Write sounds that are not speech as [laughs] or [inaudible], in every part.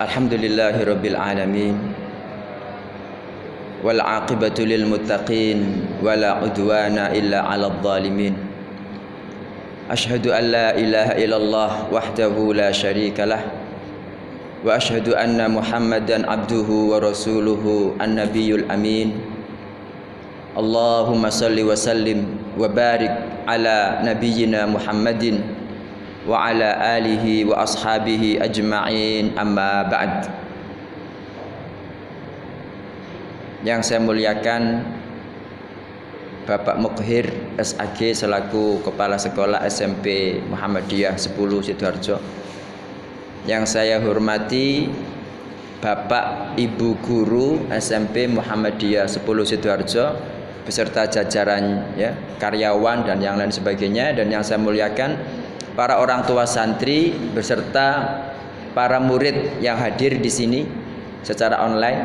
Alhamdulillahi Rabbil Alamin Wal aqibatu lil muttaqin Wala udwana illa ala zalimin Ashhadu an la ilaha illallah wahdahu la syarika lah Wa ashhadu anna muhammadan abduhu wa rasuluhu an-nabiyul amin Allahumma salli wa sallim wa wa ala alihi wa ashabihi ajma'in. Amma ba'd. Yang saya muliakan Bapak Mukhir SAG selaku Kepala Sekolah SMP Muhammadiyah 10 Sidoarjo. Yang saya hormati Bapak Ibu Guru SMP Muhammadiyah 10 Sidoarjo beserta jajaran ya, karyawan dan yang lain sebagainya. Dan yang saya muliakan para orang tua santri beserta para murid yang hadir di sini secara online.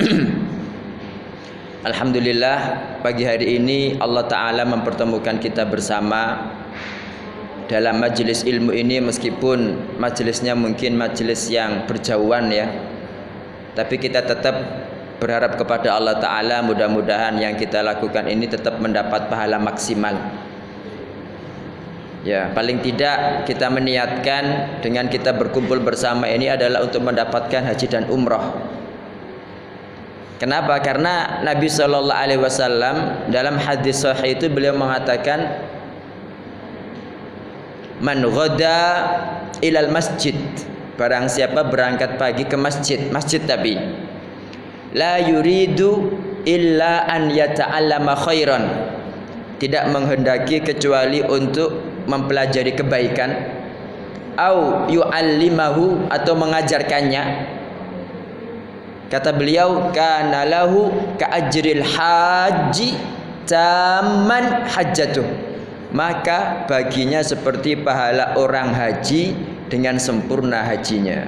[clears throat] Alhamdulillah pagi hari ini Allah taala mempertemukan kita bersama dalam majelis ilmu ini meskipun majelisnya mungkin majelis yang berjauhan ya. Tapi kita tetap berharap kepada Allah Ta'ala mudah-mudahan yang kita lakukan ini tetap mendapat pahala maksimal ya paling tidak kita meniatkan dengan kita berkumpul bersama ini adalah untuk mendapatkan haji dan umroh kenapa? Karena Nabi Shallallahu Alaihi Wasallam dalam hadis sahih itu beliau mengatakan man ghoda ilal masjid. Barang siapa berangkat pagi ke masjid masjid tapi la yuridu illa an yata'allama khairan. Tidak menghendaki kecuali untuk mempelajari kebaikan au yu'allimahu atau mengajarkannya. Kata beliau kana lahu ka ajril haji taman hajjatuh. Maka baginya seperti pahala orang haji dengan sempurna hajinya.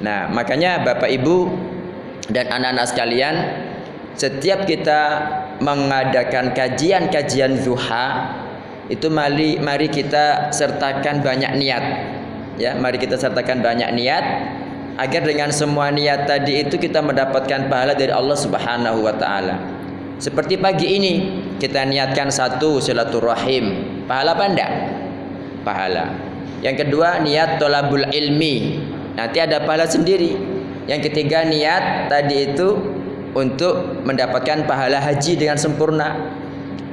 Nah makanya Bapak Ibu dan anak-anak sekalian setiap kita mengadakan kajian-kajian zuha itu mari mari kita sertakan banyak niat. Ya mari kita sertakan banyak niat. Agar dengan semua niat tadi itu kita mendapatkan pahala dari Allah Subhanahu wa taala. Seperti pagi ini kita niatkan satu silaturahim. Pahala apa enggak? Pahala. Yang kedua niat tolabul ilmi. Nanti ada pahala sendiri. Yang ketiga niat tadi itu untuk mendapatkan pahala haji dengan sempurna.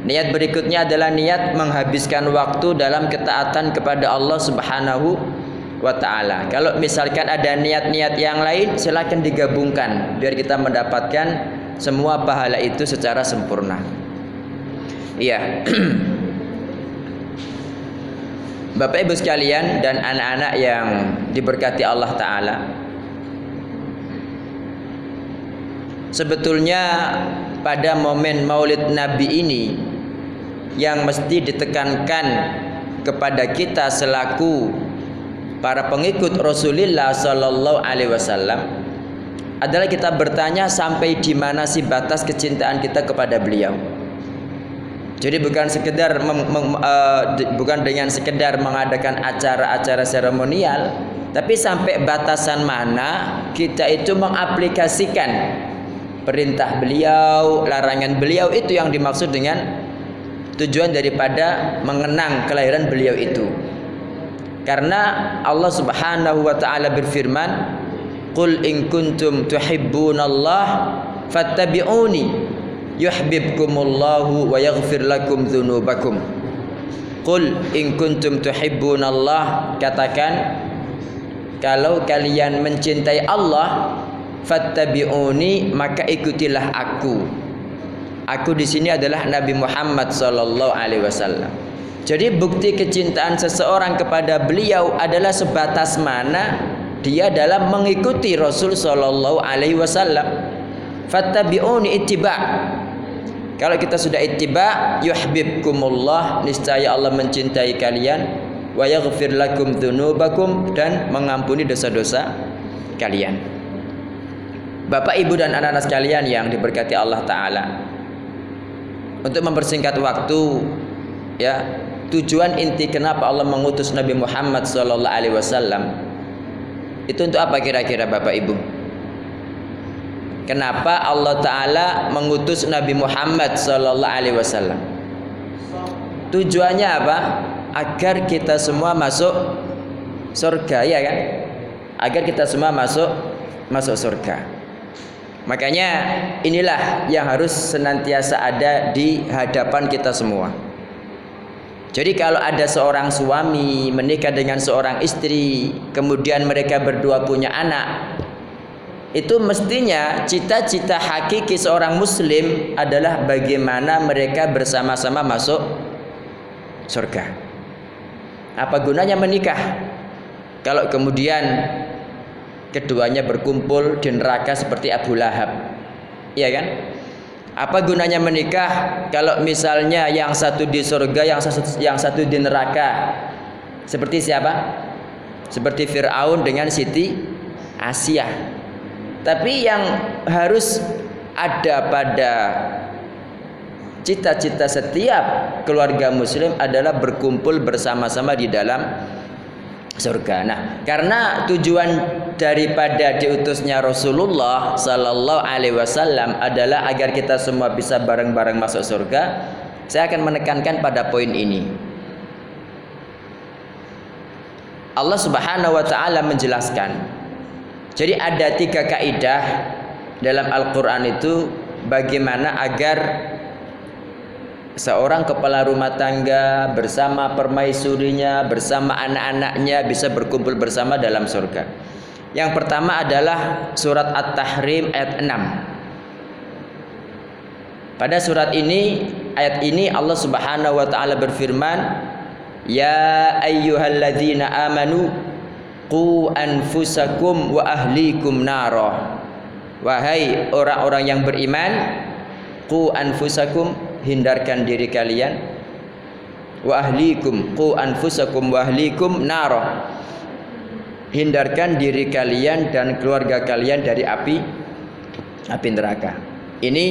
Niat berikutnya adalah niat menghabiskan waktu dalam ketaatan kepada Allah Subhanahu wa taala. Kalau misalkan ada niat-niat yang lain silakan digabungkan biar kita mendapatkan semua pahala itu secara sempurna. Iya. [clears throat] Bapak Ibu sekalian dan anak-anak yang diberkati Allah taala. Sebetulnya pada momen Maulid Nabi ini yang mesti ditekankan kepada kita selaku para pengikut Rasulullah Sallallahu Alaihi Wasallam adalah kita bertanya sampai di mana sih batas kecintaan kita kepada beliau. Jadi bukan sekedar mem, mem, uh, bukan dengan sekedar mengadakan acara-acara seremonial, tapi sampai batasan mana kita itu mengaplikasikan perintah beliau, larangan beliau itu yang dimaksud dengan tujuan daripada mengenang kelahiran beliau itu. Karena Allah Subhanahu wa taala berfirman, "Qul in kuntum tuhibbunallah fattabi'uni yuhibbukumullahu wa yaghfir lakum dzunubakum." Qul in kuntum tuhibbunallah katakan kalau kalian mencintai Allah fattabi'uni maka ikutilah aku. Aku di sini adalah Nabi Muhammad sallallahu alaihi wasallam. Jadi bukti kecintaan seseorang kepada beliau adalah sebatas mana dia dalam mengikuti Rasul sallallahu alaihi wasallam. Fattabi'uni ittiba. Kalau kita sudah ittiba, yuhibbukumullah, niscaya Allah mencintai kalian wa yaghfir lakum dzunubakum dan mengampuni dosa-dosa kalian. Bapak, Ibu dan anak-anak sekalian yang diberkati Allah taala. Untuk mempersingkat waktu ya, tujuan inti kenapa Allah mengutus Nabi Muhammad sallallahu alaihi wasallam itu untuk apa kira-kira Bapak Ibu? Kenapa Allah taala mengutus Nabi Muhammad sallallahu alaihi wasallam? Tujuannya apa? Agar kita semua masuk surga ya kan? Agar kita semua masuk masuk surga. Makanya inilah yang harus senantiasa ada di hadapan kita semua. Jadi kalau ada seorang suami menikah dengan seorang istri, kemudian mereka berdua punya anak, itu mestinya cita-cita hakiki seorang muslim adalah bagaimana mereka bersama-sama masuk surga. Apa gunanya menikah? Kalau kemudian keduanya berkumpul di neraka seperti Abu Lahab. Iya kan? Apa gunanya menikah kalau misalnya yang satu di surga, yang satu, yang satu di neraka? Seperti siapa? Seperti Firaun dengan Siti Asia. Tapi yang harus ada pada cita-cita setiap keluarga muslim adalah berkumpul bersama-sama di dalam surga. Nah, karena tujuan daripada diutusnya Rasulullah Sallallahu Alaihi Wasallam adalah agar kita semua bisa bareng-bareng masuk surga, saya akan menekankan pada poin ini. Allah Subhanahu Wa Taala menjelaskan. Jadi ada tiga kaidah dalam Al-Quran itu bagaimana agar seorang kepala rumah tangga bersama permaisurinya, bersama anak-anaknya bisa berkumpul bersama dalam surga. Yang pertama adalah surat At-Tahrim ayat 6. Pada surat ini, ayat ini Allah Subhanahu wa taala berfirman, "Ya ayyuhalladzina amanu qu anfusakum wa ahlikum nara." Wahai orang-orang yang beriman, qu anfusakum hindarkan diri kalian. Wa ahlikum qu anfusakum wa ahlikum nara hindarkan diri kalian dan keluarga kalian dari api api neraka. Ini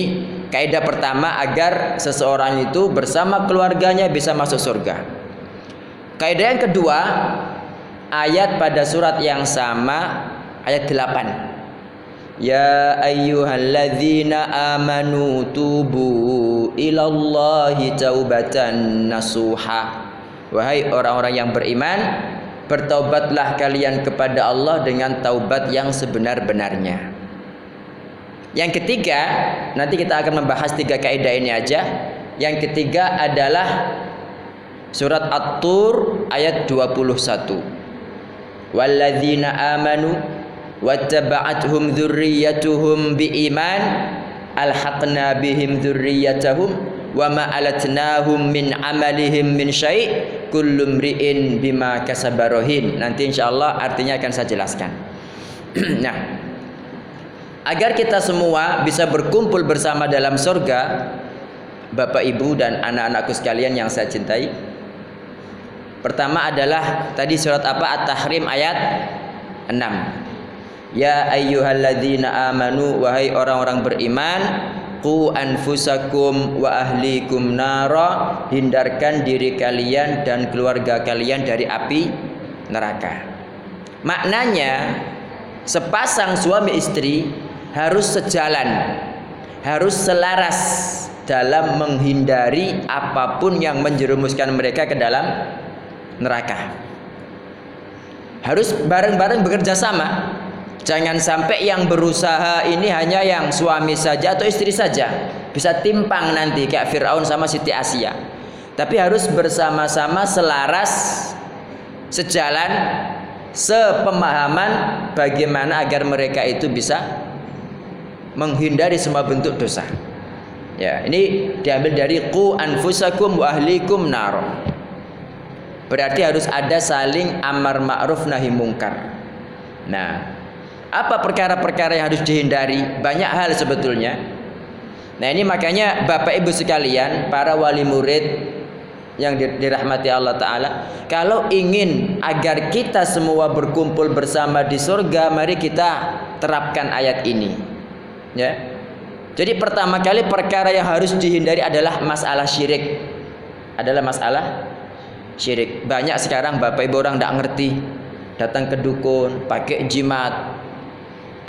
kaidah pertama agar seseorang itu bersama keluarganya bisa masuk surga. Kaidah yang kedua ayat pada surat yang sama ayat 8 Ya ayyuhalladzina amanu tubu ilallahi taubatan nasuha. Wahai orang-orang yang beriman Bertaubatlah kalian kepada Allah dengan taubat yang sebenar-benarnya. Yang ketiga Nanti kita akan membahas tiga kaidah ini aja. Yang ketiga adalah Surat At-Tur ayat 21 Walladzina amanu wattaba'athum dzurriyyatuhum biiman. Alhaqna bihim dzurriyyatahum wa ma alatnahum min amalihim min syai' kullu mri'in bima kasabarohin nanti insyaallah artinya akan saya jelaskan. [clears throat] Nah agar kita semua bisa berkumpul bersama dalam surga Bapak Ibu dan anak-anakku sekalian yang saya cintai pertama adalah tadi surat apa? At-Tahrim ayat 6 Ya ayyuhalladzina amanu wahai orang-orang beriman Qu anfusakum wa ahlikum nara hindarkan diri kalian dan keluarga kalian dari api neraka. Maknanya sepasang suami istri harus sejalan, harus selaras dalam menghindari apa pun yang menjerumuskan mereka ke dalam neraka. Harus bareng-bareng bekerja sama Jangan sampai yang berusaha ini hanya yang suami saja atau istri saja. Bisa timpang nanti kayak Fir'aun sama Siti Asia. Tapi harus bersama-sama selaras, sejalan, sepemahaman bagaimana agar mereka itu bisa menghindari semua bentuk dosa. Ya, ini diambil dari ku anfusakum wa ahlikum nar. Berarti harus ada saling amar ma'ruf nahi mungkar. Nah, apa perkara-perkara yang harus dihindari? Banyak hal sebetulnya. Nah, ini makanya Bapak Ibu sekalian, para wali murid yang dirahmati Allah taala, kalau ingin agar kita semua berkumpul bersama di surga, mari kita terapkan ayat ini. Ya. Jadi pertama kali perkara yang harus dihindari adalah masalah syirik. Adalah masalah syirik. Banyak sekarang bapak ibu orang tidak ngerti. Datang ke dukun, pakai jimat.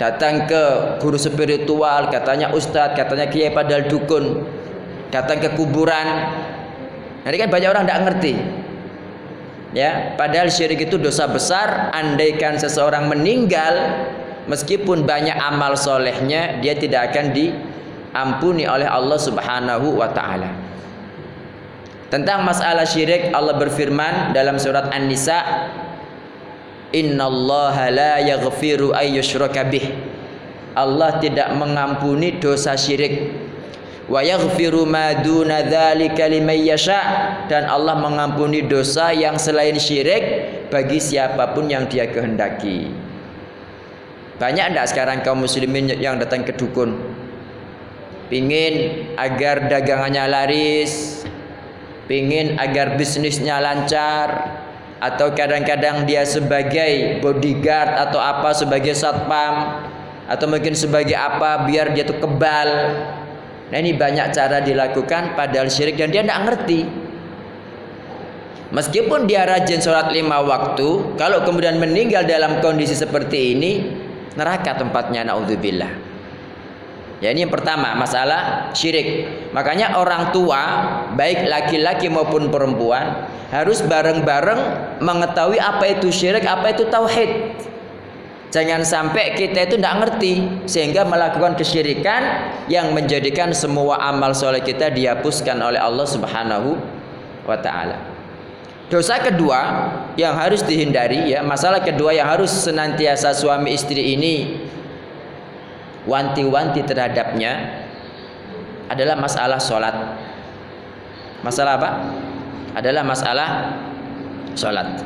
Datang ke guru spiritual, katanya ustadz, katanya kiai padahal dukun. Datang ke kuburan. Ini kan banyak orang tidak ngerti. Ya, padahal syirik itu dosa besar. Andaikan seseorang meninggal, meskipun banyak amal solehnya, dia tidak akan diampuni oleh Allah Subhanahu wa Ta'ala. Tentang masalah syirik Allah berfirman dalam surat An-Nisa Innallaha la yaghfiru ayyushraka bih. Allah tidak mengampuni dosa syirik. Wa yaghfiru ma duna dzalika liman yasha. Dan Allah mengampuni dosa yang selain syirik bagi siapa pun yang dia kehendaki. Banyak enggak sekarang kaum muslimin yang datang ke dukun? Pingin agar dagangannya laris, pingin agar bisnisnya lancar, atau kadang-kadang dia sebagai bodyguard atau apa sebagai satpam atau mungkin sebagai apa biar dia tuh kebal Nah ini banyak cara dilakukan padahal syirik dan dia tidak ngerti. Meskipun dia rajin sholat lima waktu, kalau kemudian meninggal dalam kondisi seperti ini, neraka tempatnya naudzubillah. Ya ini yang pertama masalah syirik. Makanya orang tua baik laki-laki maupun perempuan harus bareng-bareng mengetahui apa itu syirik, apa itu tauhid. Jangan sampai kita itu tidak ngerti sehingga melakukan kesyirikan yang menjadikan semua amal soleh kita dihapuskan oleh Allah Subhanahu wa taala. Dosa kedua yang harus dihindari ya, masalah kedua yang harus senantiasa suami istri ini wanti-wanti terhadapnya adalah masalah sholat. Masalah apa? Adalah masalah sholat.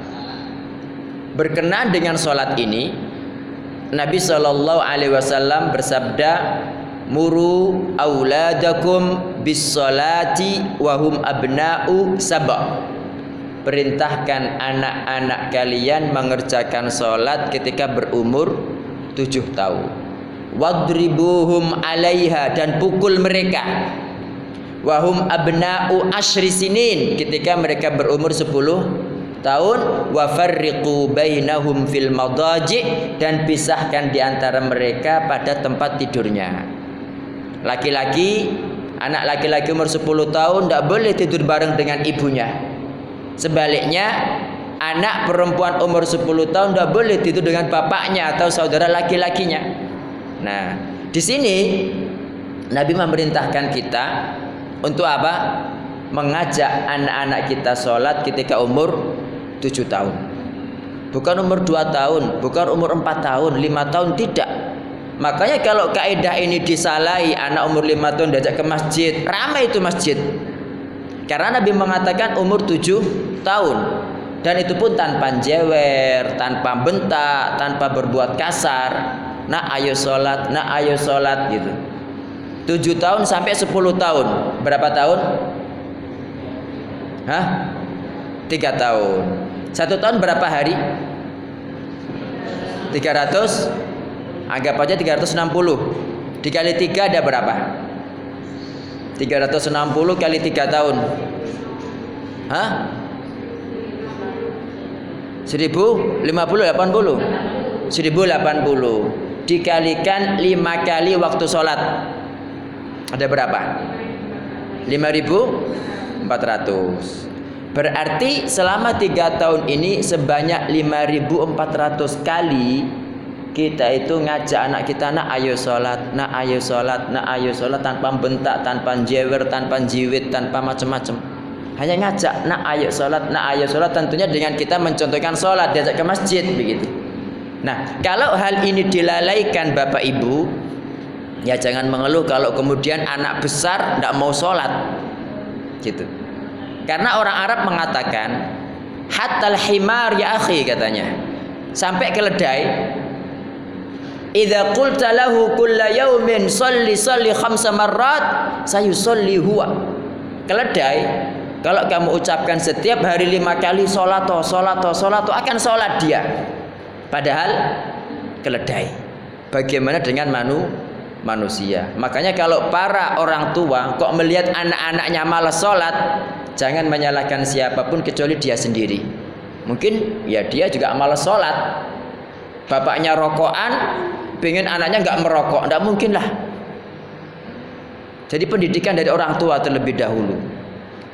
Berkenaan dengan sholat ini, Nabi Shallallahu Alaihi Wasallam bersabda, muru auladakum bis salati wahum abna'u sabah. Perintahkan anak-anak kalian mengerjakan sholat ketika berumur tujuh tahun. Wadribuhum alaiha dan pukul mereka. Wahum abna'u ashri sinin ketika mereka berumur sepuluh tahun wa farriqu bainahum fil madaji dan pisahkan di antara mereka pada tempat tidurnya. Laki-laki, anak laki-laki umur 10 tahun tidak boleh tidur bareng dengan ibunya. Sebaliknya, anak perempuan umur 10 tahun tidak boleh tidur dengan bapaknya atau saudara laki-lakinya. Nah, di sini Nabi memerintahkan kita untuk apa? Mengajak anak-anak kita sholat ketika umur tujuh tahun. Bukan umur dua tahun bukan umur empat tahun lima tahun tidak. Makanya kalau kaidah ini disalahi anak umur lima tahun diajak ke masjid ramai itu masjid. Karena Nabi mengatakan umur tujuh tahun. Dan itu pun tanpa jewer tanpa bentak tanpa berbuat kasar nak ayo sholat nak ayo sholat gitu. Tujuh tahun sampai sepuluh tahun. Berapa tahun? Hah? Tiga tahun. Satu tahun berapa hari? 300 Anggap aja 360 Dikali 3 ada berapa? 360 kali 3 tahun. Hah? 1050 80 1080 Dikalikan 5 kali waktu sholat Ada berapa? 5400 Berarti selama tiga tahun ini sebanyak 5.400 kali kita itu ngajak anak kita nak ayo sholat, nak ayo sholat, nak ayo sholat tanpa bentak, tanpa jewer, tanpa jiwit, tanpa macam-macam. Hanya ngajak nak ayo sholat, nak ayo sholat tentunya dengan kita mencontohkan sholat diajak ke masjid begitu. Nah kalau hal ini dilalaikan bapak ibu ya jangan mengeluh kalau kemudian anak besar tidak mau sholat gitu. Karena orang Arab mengatakan hatal himar ya akhi katanya. Sampai keledai Idza qulta lahu kulla khamsa marrat huwa. Keledai kalau kamu ucapkan setiap hari lima kali solato solato solato akan sholat dia. Padahal keledai. Bagaimana dengan manu manusia? Makanya kalau para orang tua kok melihat anak-anaknya malas sholat, jangan menyalahkan siapa pun kecuali dia sendiri. Mungkin ya dia juga malas sholat. Bapaknya rokokan, pengen anaknya nggak merokok, nggak mungkin lah. Jadi pendidikan dari orang tua terlebih dahulu.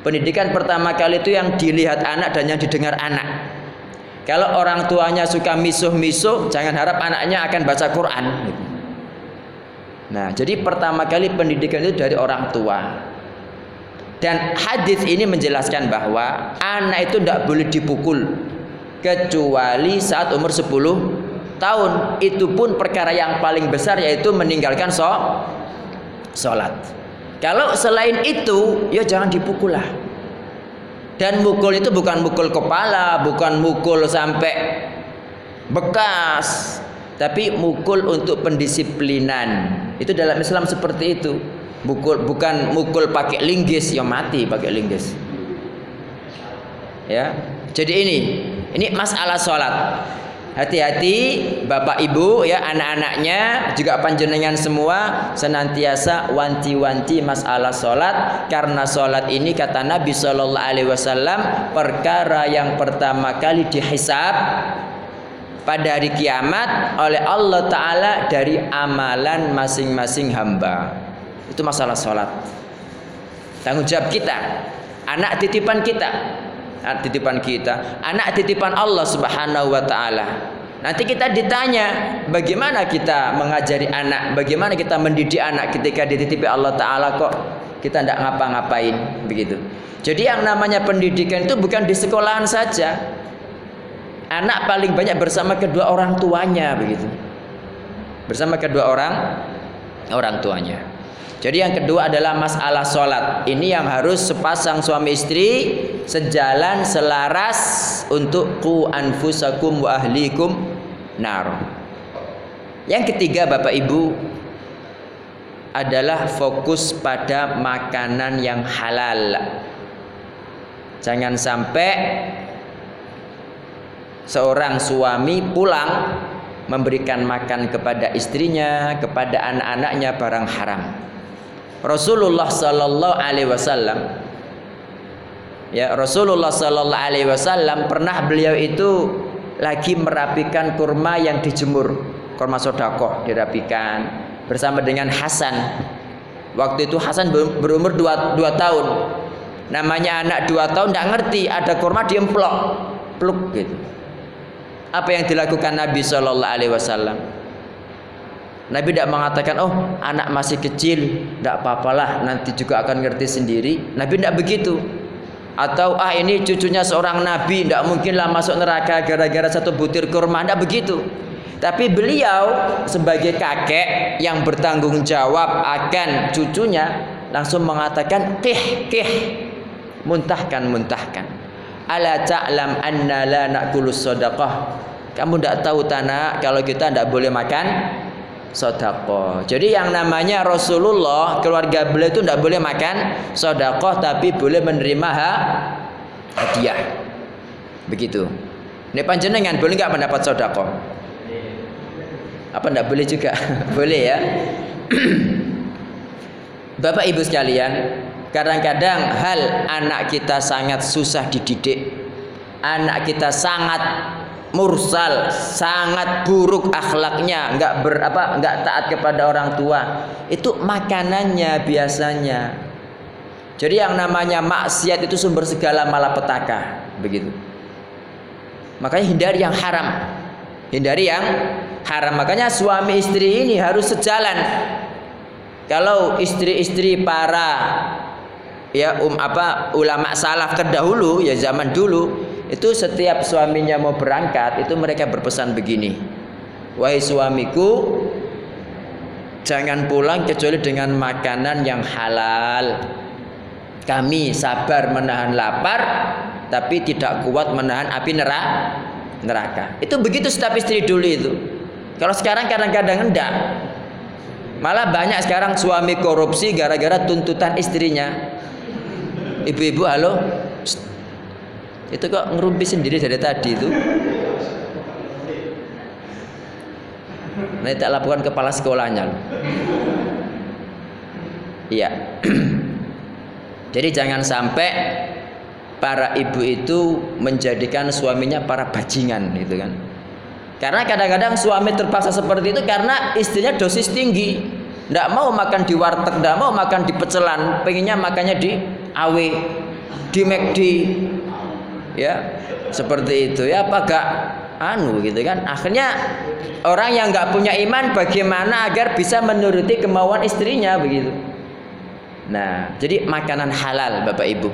Pendidikan pertama kali itu yang dilihat anak dan yang didengar anak. Kalau orang tuanya suka misuh-misuh, jangan harap anaknya akan baca Quran. Nah, jadi pertama kali pendidikan itu dari orang tua. Dan hadis ini menjelaskan bahwa anak itu tidak boleh dipukul kecuali saat umur 10 tahun. Itu pun perkara yang paling besar yaitu meninggalkan sholat. Kalau selain itu, ya jangan dipukul lah. Dan mukul itu bukan mukul kepala, bukan mukul sampai bekas, tapi mukul untuk pendisiplinan. Itu dalam Islam seperti itu. Mukul bukan mukul pakai linggis, ya mati pakai linggis. Ya. Jadi ini, ini masalah sholat. Hati-hati Bapak Ibu ya anak-anaknya juga panjenengan semua senantiasa wanti-wanti masalah sholat karena sholat ini kata Nabi Shallallahu Alaihi Wasallam perkara yang pertama kali dihisab pada hari kiamat oleh Allah Taala dari amalan masing-masing hamba. Itu masalah sholat. Tanggung jawab kita anak titipan kita titipan kita, anak titipan Allah Subhanahu wa taala. Nanti kita ditanya bagaimana kita mengajari anak, bagaimana kita mendidik anak ketika dititipi Allah taala kok kita tidak ngapa-ngapain begitu. Jadi yang namanya pendidikan itu bukan di sekolahan saja. Anak paling banyak bersama kedua orang tuanya begitu. Bersama kedua orang orang tuanya. Jadi yang kedua adalah masalah sholat. Ini yang harus sepasang suami istri sejalan selaras untuk ku anfusakum wa ahlikum nar. Yang ketiga Bapak Ibu adalah fokus pada makanan yang halal. Jangan sampai seorang suami pulang memberikan makan kepada istrinya, kepada anak-anaknya barang haram. Rasulullah sallallahu alaihi wasallam. Ya Rasulullah sallallahu alaihi wasallam pernah beliau itu lagi merapikan kurma yang dijemur kurma sodako dirapikan bersama dengan Hasan. Waktu itu Hasan berumur 2, 2 tahun. Namanya anak 2 tahun tidak ngerti ada kurma diemplok pluk gitu. Apa yang dilakukan Nabi Shallallahu Alaihi Wasallam Nabi tidak mengatakan, oh anak masih kecil, tidak apa-apalah, nanti juga akan ngerti sendiri. Nabi tidak begitu. Atau ah ini cucunya seorang nabi, tidak mungkinlah masuk neraka gara-gara satu butir kurma, tidak begitu. Tapi beliau sebagai kakek yang bertanggung jawab akan cucunya langsung mengatakan, kih kih, muntahkan muntahkan. Ala ta'lam anna la nakulus sadaqah. Kamu tidak tahu tanah kalau kita tidak boleh makan sodako. Jadi yang namanya Rasulullah keluarga beliau itu tidak boleh makan sodako tapi boleh menerima hadiah. Begitu. Ini panjenengan boleh nggak mendapat sodako? Apa tidak boleh juga? [laughs] boleh ya. [clears throat] Bapak Ibu sekalian, kadang-kadang hal anak kita sangat susah dididik. Anak kita sangat mursal sangat buruk akhlaknya nggak ber apa nggak taat kepada orang tua. Itu makanannya biasanya. Jadi yang namanya maksiat itu sumber segala malapetaka begitu. Makanya hindari yang haram. Hindari yang haram. Makanya suami istri ini harus sejalan. Kalau istri-istri para ya um apa ulama salaf terdahulu ya zaman dulu itu setiap suaminya mau berangkat itu mereka berpesan begini. Wahai suamiku jangan pulang kecuali dengan makanan yang halal. Kami sabar menahan lapar tapi tidak kuat menahan api neraka neraka. Itu begitu setiap istri dulu itu. Kalau sekarang kadang-kadang enggak. Malah banyak sekarang suami korupsi gara-gara tuntutan istrinya. Ibu-ibu halo itu kok ngerumpi sendiri dari tadi itu. Nanti tak laporkan kepala sekolahnya. Iya. [clears throat] Jadi jangan sampai para ibu itu menjadikan suaminya para bajingan gitu kan. Karena kadang-kadang suami terpaksa seperti itu karena istrinya dosis tinggi. Tidak mau makan di warteg, tidak mau makan di pecelan, pengennya makannya di AW, di McD. Ya, seperti itu ya apa gak anu gitu kan. Akhirnya orang yang nggak punya iman bagaimana agar bisa menuruti kemauan istrinya begitu. Nah, jadi makanan halal Bapak Ibu.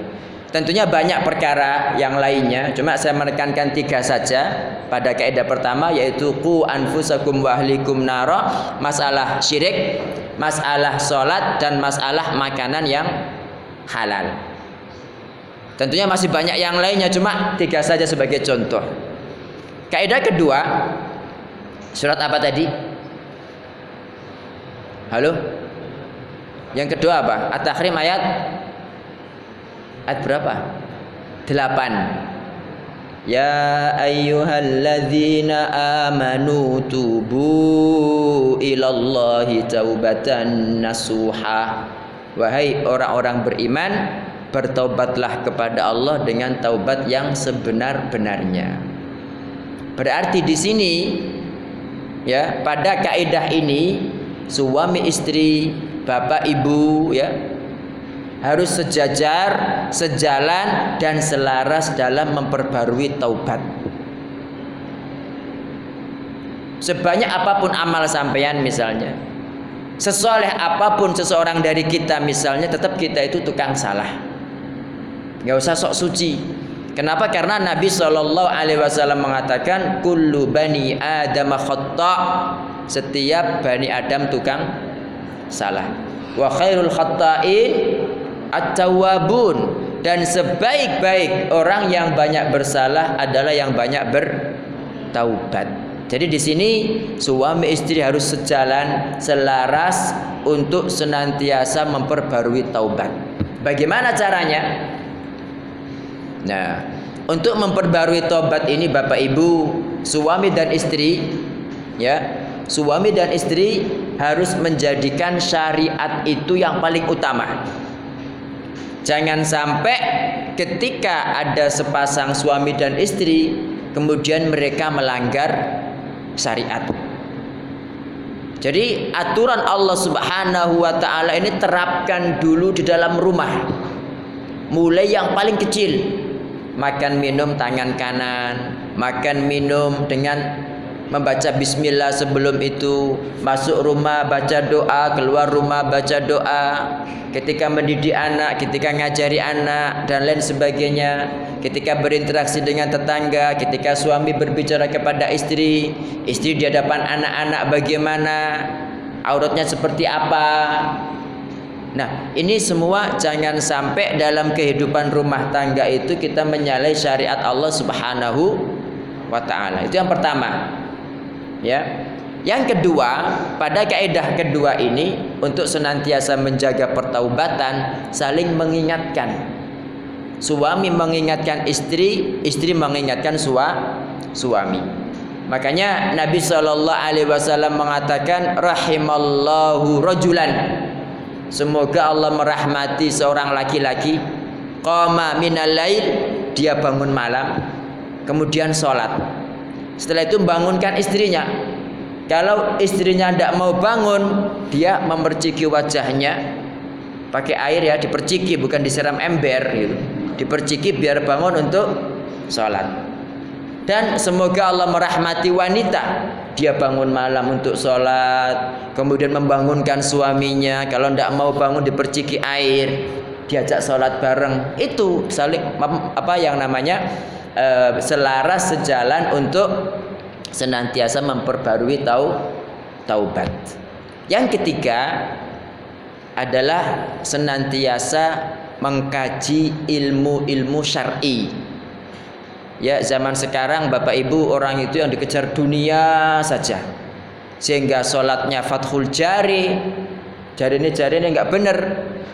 Tentunya banyak perkara yang lainnya, cuma saya menekankan tiga saja pada kaidah pertama yaitu ku anfusakum wa naro, masalah syirik, masalah sholat dan masalah makanan yang halal. Tentunya masih banyak yang lainnya, cuma tiga saja sebagai contoh. Kaidah kedua, surat apa tadi? Halo? Yang kedua apa? At-Tahrim ayat ayat berapa? Delapan. Ya ayyuhalladzina amanu tubu ilallahi taubatan nasuha. Wahai orang-orang beriman, bertobatlah kepada Allah dengan taubat yang sebenar-benarnya. Berarti di sini ya, pada kaidah ini suami istri, bapak ibu ya, harus sejajar, sejalan dan selaras dalam memperbarui taubat. Sebanyak apa pun amal sampean misalnya, sesoleh apa pun seseorang dari kita misalnya, tetap kita itu tukang salah. Gak usah sok suci. Kenapa? Karena Nabi Shallallahu Alaihi Wasallam mengatakan, "Kullu bani Adam khata." Setiap bani Adam tukang salah. Wa khairul khata'in at-tawwabun dan sebaik-baik orang yang banyak bersalah adalah yang banyak bertaubat. Jadi di sini suami istri harus sejalan, selaras untuk senantiasa memperbarui taubat. Bagaimana caranya? Nah, untuk memperbarui taubat ini Bapak Ibu, suami dan istri ya, suami dan istri harus menjadikan syariat itu yang paling utama. Jangan sampai ketika ada sepasang suami dan istri kemudian mereka melanggar syariat. Jadi aturan Allah Subhanahu wa taala ini terapkan dulu di dalam rumah. Mulai yang paling kecil. Makan minum tangan kanan, makan minum dengan membaca bismillah sebelum itu. Masuk rumah baca doa. Keluar rumah baca doa. Ketika mendidik anak ketika ngajari anak dan lain sebagainya. Ketika berinteraksi dengan tetangga ketika suami berbicara kepada istri. Istri di hadapan anak-anak bagaimana? Auratnya seperti apa Nah, ini semua jangan sampai dalam kehidupan rumah tangga itu kita menyalahi syariat Allah Subhanahu wa taala. Itu yang pertama. Ya. Yang kedua, pada kaidah kedua ini untuk senantiasa menjaga pertaubatan, saling mengingatkan. Suami mengingatkan istri, istri mengingatkan sua, suami. Makanya Nabi Shallallahu Alaihi Wasallam mengatakan rahimallahu rajulan. Semoga Allah merahmati seorang laki-laki. Qama minal lail, dia bangun malam, kemudian sholat setelah itu membangunkan istrinya. Kalau istrinya tidak mau bangun, dia memerciki wajahnya pakai air ya, diperciki bukan disiram ember gitu. Diperciki biar bangun untuk sholat. Dan semoga Allah merahmati wanita. Dia bangun malam untuk sholat, kemudian membangunkan suaminya. Kalau tidak mau bangun diperciki air, diajak sholat bareng. Itu saling apa yang namanya uh, selaras sejalan untuk senantiasa memperbarui tau taubat. Yang ketiga adalah senantiasa mengkaji ilmu-ilmu syar'i. Ya, zaman sekarang Bapak Ibu orang itu yang dikejar dunia saja. Sehingga sholatnya fathul jari. Jari ini jari ini nggak benar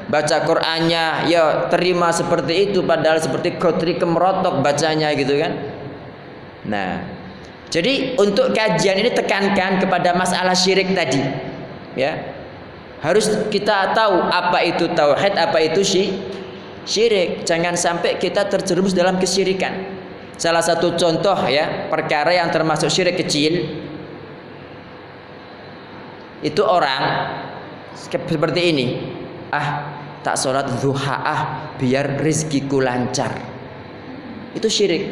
baca Qur'annya ya terima seperti itu padahal seperti gotri kemerotok bacanya gitu kan nah jadi untuk kajian ini tekankan kepada masalah syirik tadi ya harus kita tahu apa itu tauhid apa itu syirik. Jangan sampai kita terjerumus dalam kesyirikan. Salah satu contoh ya, perkara yang termasuk syirik kecil itu orang seperti ini. Ah, tak sholat duha ah biar rizkiku lancar. Itu syirik.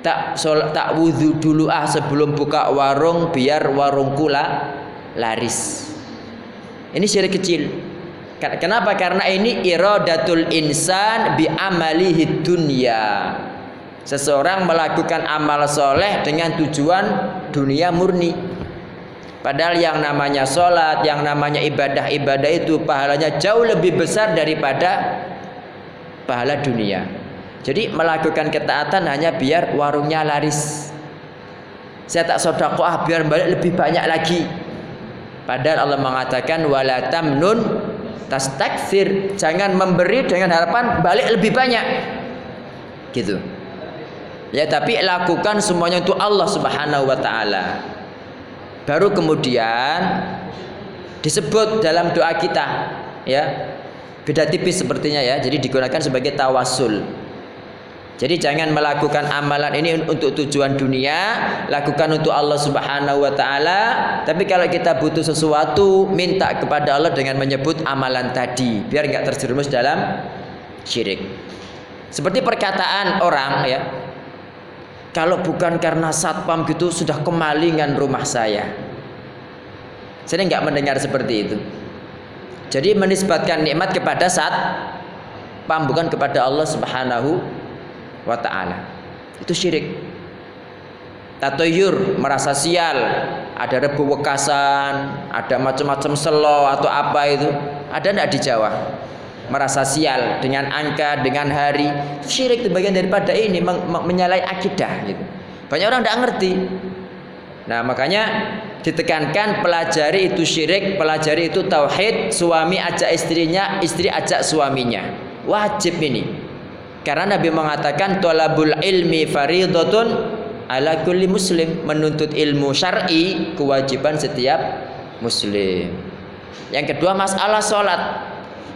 Tak sholat tak wudhu dulu ah sebelum buka warung biar warungku lah laris. Ini syirik kecil. Kenapa? Karena ini iradatul insan bi amalihi dunya. Seseorang melakukan amal soleh dengan tujuan dunia murni. Padahal yang namanya sholat, yang namanya ibadah-ibadah itu pahalanya jauh lebih besar daripada pahala dunia. Jadi melakukan ketaatan hanya biar warungnya laris. Saya tak sodakoah biar balik lebih banyak lagi. Padahal Allah mengatakan wala tamnun tastakfir. Jangan memberi dengan harapan balik lebih banyak. Gitu. Ya, tapi lakukan semuanya untuk Allah Subhanahu wa taala. Baru kemudian disebut dalam doa kita, ya. Beda tipis sepertinya ya. Jadi digunakan sebagai tawasul. Jadi jangan melakukan amalan ini untuk tujuan dunia, lakukan untuk Allah Subhanahu wa taala. Tapi kalau kita butuh sesuatu, minta kepada Allah dengan menyebut amalan tadi, biar nggak terjerumus dalam syirik. Seperti perkataan orang ya. Kalau bukan karena satpam gitu sudah kemalingan rumah saya. Saya nggak mendengar seperti itu. Jadi menisbatkan nikmat kepada saat pam bukan kepada Allah Subhanahu wa taala. Itu syirik. Tatoyur merasa sial, ada rebu wekasan, ada macam-macam selo atau apa itu. Ada enggak di Jawa? Merasa sial dengan angka, dengan hari. Syirik itu bagian daripada ini menyalahi akidah gitu. Banyak orang enggak ngerti. Nah, makanya ditekankan pelajari itu syirik, pelajari itu tauhid, suami ajak istrinya, istri ajak suaminya. Wajib ini. Karena Nabi mengatakan tolabul ilmi faridatun ala kulli muslim menuntut ilmu syar'i kewajiban setiap muslim. Yang kedua masalah sholat.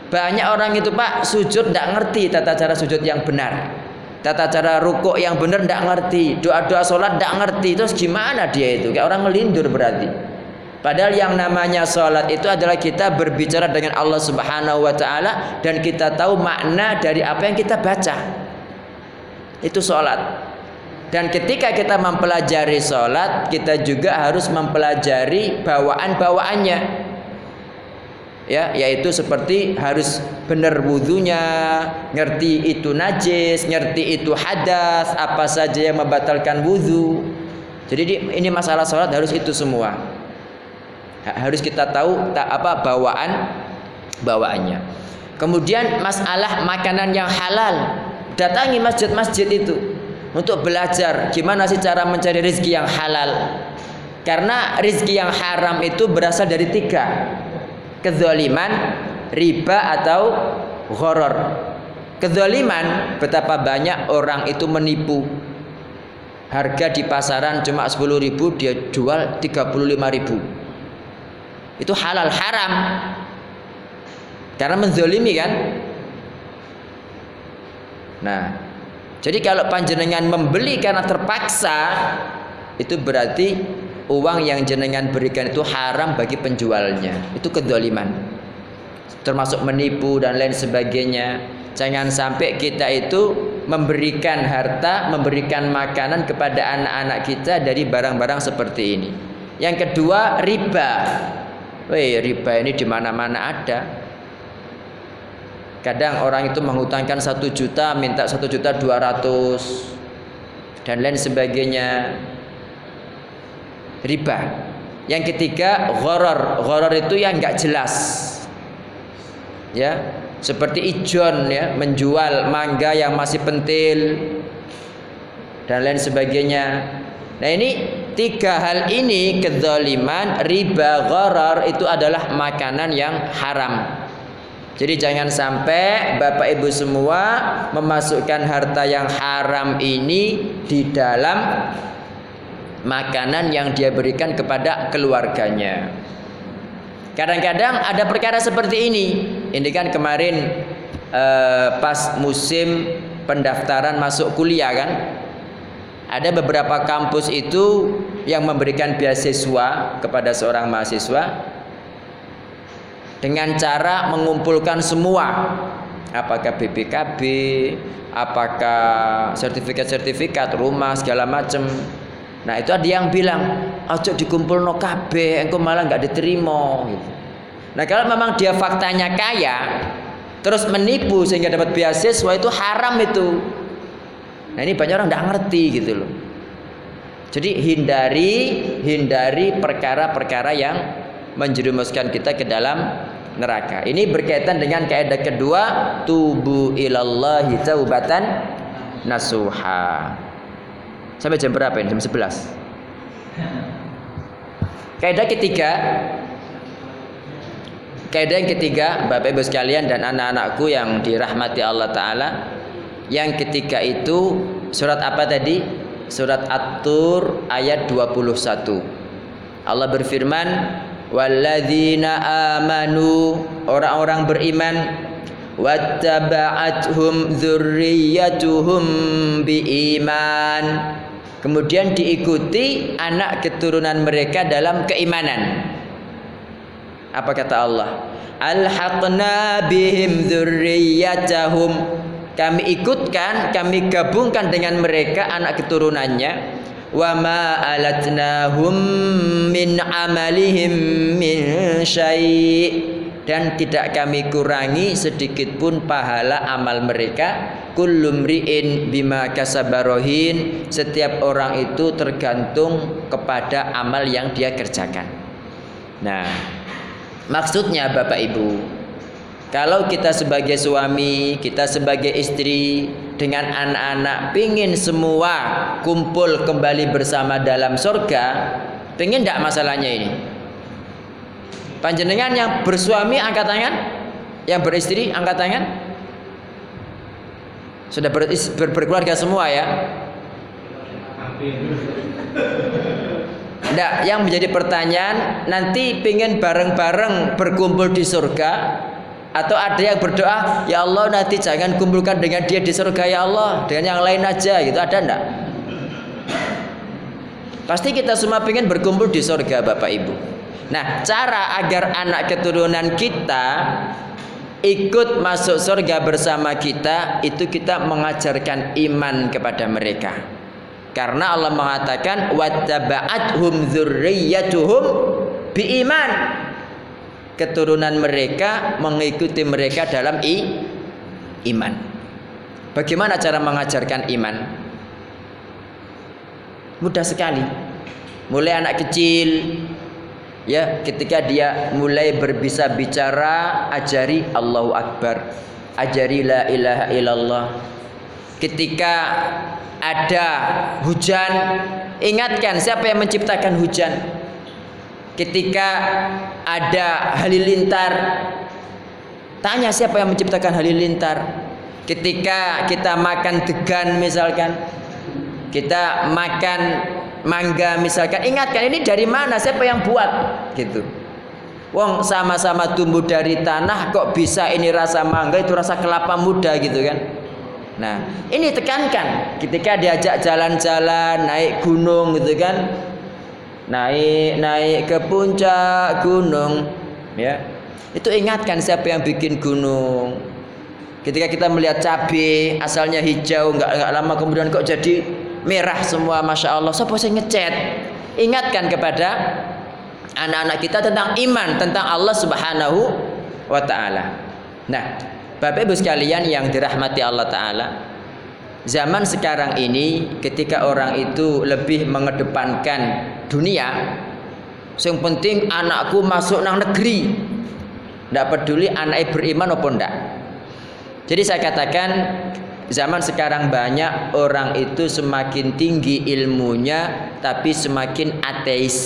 Banyak orang itu pak sujud tidak ngerti tata cara sujud yang benar. Tata cara rukuk yang benar tidak ngerti. Doa-doa sholat tidak ngerti. Terus gimana dia itu? Kayak orang ngelindur berarti. Padahal yang namanya sholat itu adalah kita berbicara dengan Allah Subhanahu wa taala dan kita tahu makna dari apa yang kita baca. Itu sholat. Dan ketika kita mempelajari sholat, kita juga harus mempelajari bawaan-bawaannya. Ya, yaitu seperti harus benar wudhunya, ngerti itu najis, ngerti itu hadas, apa saja yang membatalkan wudhu. Jadi ini masalah sholat harus itu semua harus kita tahu tak apa bawaan bawaannya. Kemudian masalah makanan yang halal. Datangi masjid-masjid itu untuk belajar gimana sih cara mencari rezeki yang halal. Karena rezeki yang haram itu berasal dari tiga. Kezaliman, riba atau horor. Kezaliman betapa banyak orang itu menipu. Harga di pasaran cuma 10 ribu dia jual 35 ribu itu halal haram. Karena menzolimi kan? Nah jadi kalau panjenengan membeli karena terpaksa itu berarti uang yang jenengan berikan itu haram bagi penjualnya. Itu kedoliman termasuk menipu dan lain sebagainya. Jangan sampai kita itu memberikan harta memberikan makanan kepada anak-anak kita dari barang-barang seperti ini. Yang kedua riba Weh, riba ini di mana-mana ada. Kadang orang itu menghutangkan satu juta, minta satu juta dua ratus dan lain sebagainya. Riba. Yang ketiga, goror. Goror itu yang nggak jelas. Ya, seperti ijon ya, menjual mangga yang masih pentil dan lain sebagainya. Nah ini tiga hal ini kezaliman, riba, gharar itu adalah makanan yang haram. Jadi jangan sampai Bapak Ibu semua memasukkan harta yang haram ini di dalam makanan yang dia berikan kepada keluarganya. Kadang-kadang ada perkara seperti ini. ini kan kemarin eh, pas musim pendaftaran masuk kuliah kan. Ada beberapa kampus itu yang memberikan beasiswa kepada seorang mahasiswa dengan cara mengumpulkan semua apakah BPKB, apakah sertifikat-sertifikat rumah segala macam. Nah itu ada yang bilang, ojo dikumpul no KB, engkau malah nggak diterima. Gitu. Nah kalau memang dia faktanya kaya, terus menipu sehingga dapat beasiswa itu haram itu. Nah ini banyak orang tidak ngerti gitu loh. Jadi hindari hindari perkara-perkara yang menjerumuskan kita ke dalam neraka. Ini berkaitan dengan kaidah kedua, tubu ilallahi taubatan nasuha. Sampai jam berapa ini? Jam 11. Kaidah ketiga Kaidah yang ketiga, Bapak Ibu sekalian dan anak-anakku yang dirahmati Allah taala, yang ketiga itu surat apa tadi? Surat At-Tur ayat 21. Allah berfirman, "Walladzina amanu" orang-orang beriman wattaba'athum dzurriyyatuhum biiman kemudian diikuti anak keturunan mereka dalam keimanan apa kata Allah alhaqna bihim dzurriyyatahum kami ikutkan, kami gabungkan dengan mereka anak keturunannya. Wa ma alatnahum min amalihim min syai' dan tidak kami kurangi sedikit pun pahala amal mereka. Kullum ri'in bima kasabarohin setiap orang itu tergantung kepada amal yang dia kerjakan. Nah maksudnya Bapak Ibu kalau kita sebagai suami, kita sebagai istri dengan anak-anak pingin semua kumpul kembali bersama dalam surga, pingin tidak masalahnya ini? Panjenengan yang bersuami angkat tangan, yang beristri angkat tangan. Sudah ber, ber, berkeluarga semua ya? Tidak, yang menjadi pertanyaan nanti pingin bareng-bareng berkumpul di surga atau ada yang berdoa, ya Allah nanti jangan kumpulkan dengan dia di surga ya Allah, dengan yang lain aja gitu. Ada enggak? Pasti kita semua ingin berkumpul di surga Bapak Ibu. Nah, cara agar anak keturunan kita ikut masuk surga bersama kita itu kita mengajarkan iman kepada mereka. Karena Allah mengatakan wattaba'athum dzurriyyatuhum biiman keturunan mereka mengikuti mereka dalam i, iman. Bagaimana cara mengajarkan iman? Mudah sekali. Mulai anak kecil ya ketika dia mulai berbisa bicara ajari Allahu Akbar ajari la ilaha illallah ketika ada hujan ingatkan siapa yang menciptakan hujan ketika ada halilintar tanya siapa yang menciptakan halilintar ketika kita makan degan misalkan kita makan mangga misalkan ingatkan ini dari mana siapa yang buat gitu. Wong sama-sama tumbuh dari tanah kok bisa ini rasa mangga itu rasa kelapa muda gitu kan. Nah ini tekankan ketika diajak jalan-jalan naik gunung gitu kan naik naik ke puncak gunung. Ya. Itu ingatkan siapa yang bikin gunung. Ketika kita melihat cabai asalnya hijau nggak nggak lama kemudian kok jadi merah semua masya Allah. Siapa sih ngecat ingatkan kepada anak-anak kita tentang iman tentang Allah subhanahu wa taala. Nah Bapak Ibu sekalian yang dirahmati Allah taala zaman sekarang ini ketika orang itu lebih mengedepankan dunia yang penting anakku masuk nang negeri. Tidak peduli anaknya beriman maupun tidak jadi saya katakan zaman sekarang banyak orang itu semakin tinggi ilmunya tapi semakin ateis.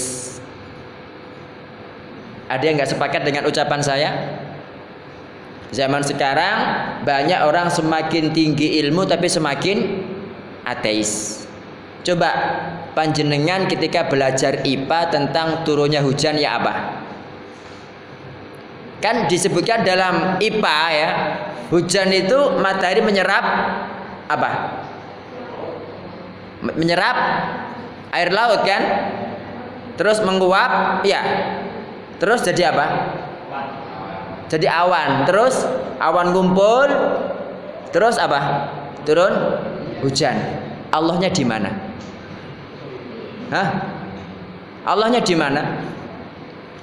Ada yang nggak sepakat dengan ucapan saya Zaman sekarang banyak orang semakin tinggi ilmu tapi semakin ateis. Coba panjenengan ketika belajar IPA tentang turunnya hujan ya apa? kan disebutkan dalam IPA ya hujan itu matahari menyerap apa menyerap air laut kan terus menguap ya terus jadi apa jadi awan. Terus awan ngumpul. Terus apa? Turun hujan. Allahnya di mana? Hah? Allahnya di mana?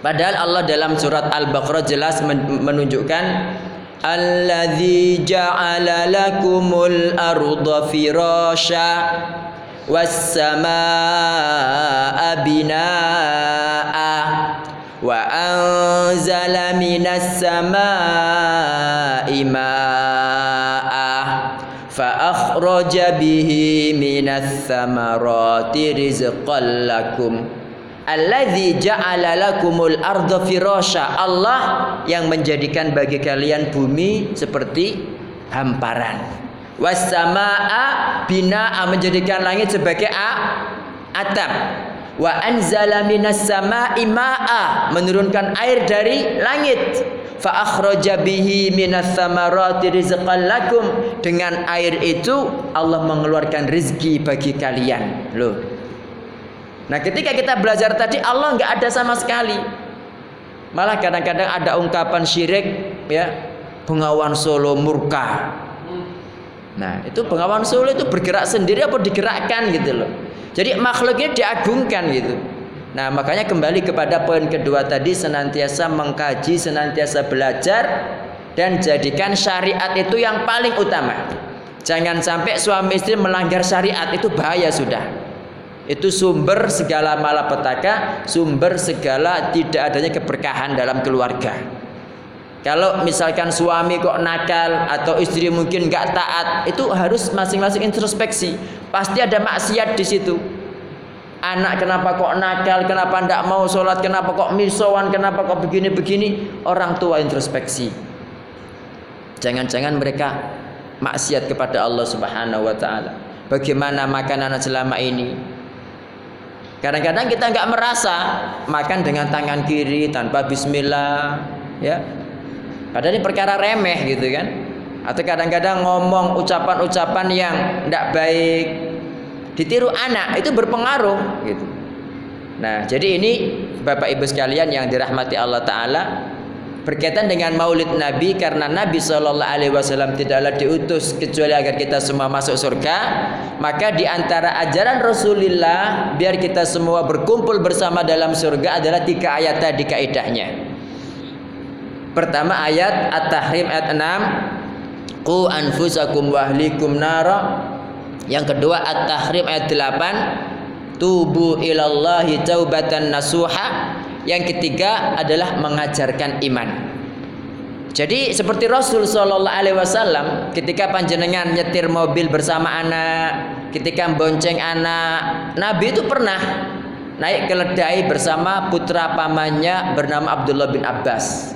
Padahal Allah dalam surat Al-Baqarah jelas menunjukkan Alladzi ja'ala lakumul arda firasha was wa anzala minas samaa'i ma'a fa akhraja bihi minas samarati rizqan lakum Alladzi ja'ala lakumul arda firasha. Allah yang menjadikan bagi kalian bumi seperti hamparan. Wasamaa bina'a menjadikan langit sebagai atap. Wa anzala minas sama'i ma'a menurunkan air dari langit. Fa akhraja bihi minas samarati rizqan lakum. Dengan air itu Allah mengeluarkan rezeki bagi kalian. Loh, Nah ketika kita belajar tadi Allah nggak ada sama sekali. Malah kadang-kadang ada ungkapan syirik ya Bengawan Solo murka. Nah itu Bengawan Solo itu bergerak sendiri apa digerakkan gitu loh. Jadi makhluknya diagungkan gitu. Nah makanya kembali kepada poin kedua tadi senantiasa mengkaji, senantiasa belajar dan jadikan syariat itu yang paling utama. Jangan sampai suami istri melanggar syariat itu bahaya sudah. Itu sumber segala malapetaka, sumber segala tidak adanya keberkahan dalam keluarga. Kalau misalkan suami kok nakal atau istri mungkin nggak taat, itu harus masing-masing introspeksi. Pasti ada maksiat di situ. Anak kenapa kok nakal, kenapa ndak mau sholat, kenapa kok misowan, kenapa kok begini-begini. Orang tua introspeksi. Jangan-jangan mereka maksiat kepada Allah Subhanahu wa taala. Bagaimana makanan selama ini? Kadang-kadang kita nggak merasa makan dengan tangan kiri tanpa bismillah, ya. Padahal ini perkara remeh gitu kan. Atau kadang-kadang ngomong ucapan-ucapan yang tidak baik ditiru anak itu berpengaruh gitu. Nah, jadi ini Bapak Ibu sekalian yang dirahmati Allah taala berkaitan dengan Maulid Nabi karena Nabi Shallallahu Alaihi Wasallam tidaklah diutus kecuali agar kita semua masuk surga maka di antara ajaran Rasulullah biar kita semua berkumpul bersama dalam surga adalah tiga ayat tadi kaidahnya pertama ayat At-Tahrim ayat 6 Qu anfusakum wahlikum nara yang kedua At-Tahrim ayat 8 Tubu ilallahi taubatan nasuha yang ketiga adalah mengajarkan iman. Jadi seperti Rasul Wasallam ketika panjenengan nyetir mobil bersama anak, ketika bonceng anak, Nabi itu pernah naik keledai bersama putra pamannya bernama Abdullah bin Abbas.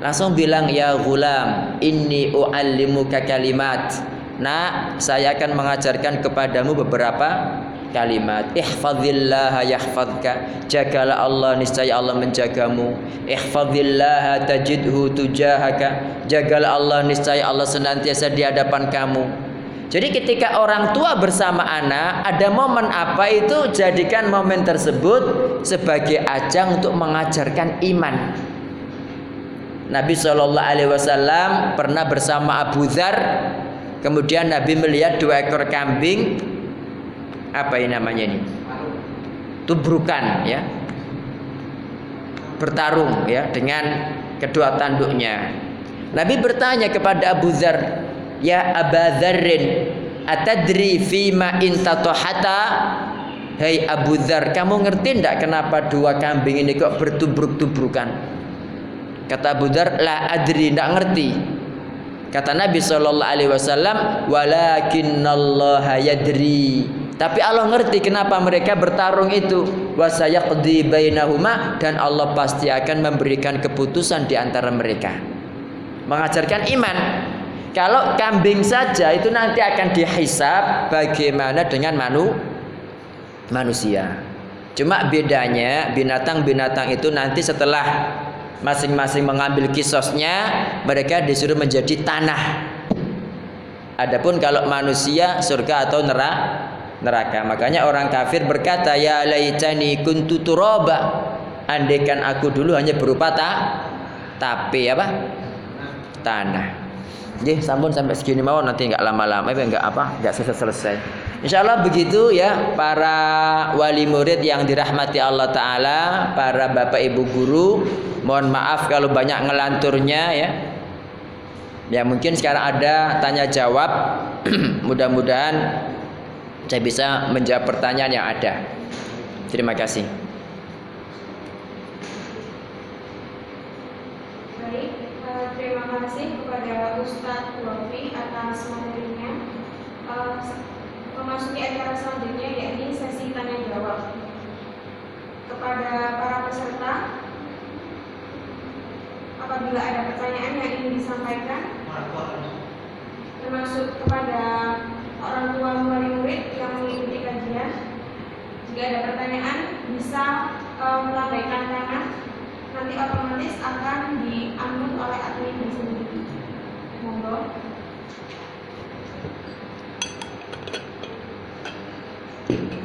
Langsung bilang ya gulam, ini u'allimuka kalimat. Nah, saya akan mengajarkan kepadamu beberapa kalimat. Ihfazillah yahfazka jagalah Allah niscaya Allah menjagamu. Ihfazillah tajidhu tujahaka. Jagalah Allah niscaya Allah senantiasa di hadapan kamu. Jadi ketika orang tua bersama anak ada momen apa itu? Jadikan momen tersebut sebagai ajang untuk mengajarkan iman Nabi Shallallahu Alaihi Wasallam pernah bersama Abu Dhar. Kemudian Nabi melihat dua ekor kambing. Apa ini namanya ini? Tubrukan ya. Bertarung ya dengan kedua tanduknya. Nabi bertanya kepada Abu Dzar ya Aba Dzarrin atadri fima intatohata Hei Abu Dzar kamu ngerti ndak kenapa dua kambing ini kok bertubruk-tubrukan kata Abu Dzar la adri ndak ngerti kata Nabi Shallallahu Alaihi Wasallam walakinnallaha yadri tapi Allah ngerti kenapa mereka bertarung itu. Wasayaqdi bainahuma dan Allah pasti akan memberikan keputusan di antara mereka. Mengajarkan iman. Kalau kambing saja itu nanti akan dihisap bagaimana dengan manu manusia. Cuma bedanya binatang-binatang itu nanti setelah masing-masing mengambil kisosnya, mereka disuruh menjadi tanah. Adapun kalau manusia surga atau neraka, neraka. Makanya orang kafir berkata, "Ya laitani kuntu turaba." Andaikan aku dulu hanya berupa tak tapi apa? Tanah. Jadi sampun sampai segini mau nanti nggak lama-lama, enggak apa, nggak selesai-selesai. Insya Allah begitu ya para wali murid yang dirahmati Allah Taala, para bapak ibu guru. Mohon maaf kalau banyak ngelanturnya ya. Ya mungkin sekarang ada tanya jawab. [clears throat] Mudah-mudahan saya bisa menjawab pertanyaan yang ada. Terima kasih. Ustadz Lofi atas materinya. Memasuki acara selanjutnya yakni sesi tanya jawab. Kepada para peserta, apabila ada pertanyaan yang ingin disampaikan, termasuk kepada orang tua wali murid yang mengikuti kajian, jika ada pertanyaan bisa uh, melambaikan tangan, nanti otomatis akan diambil oleh admin di sini. 红楼。Thank you.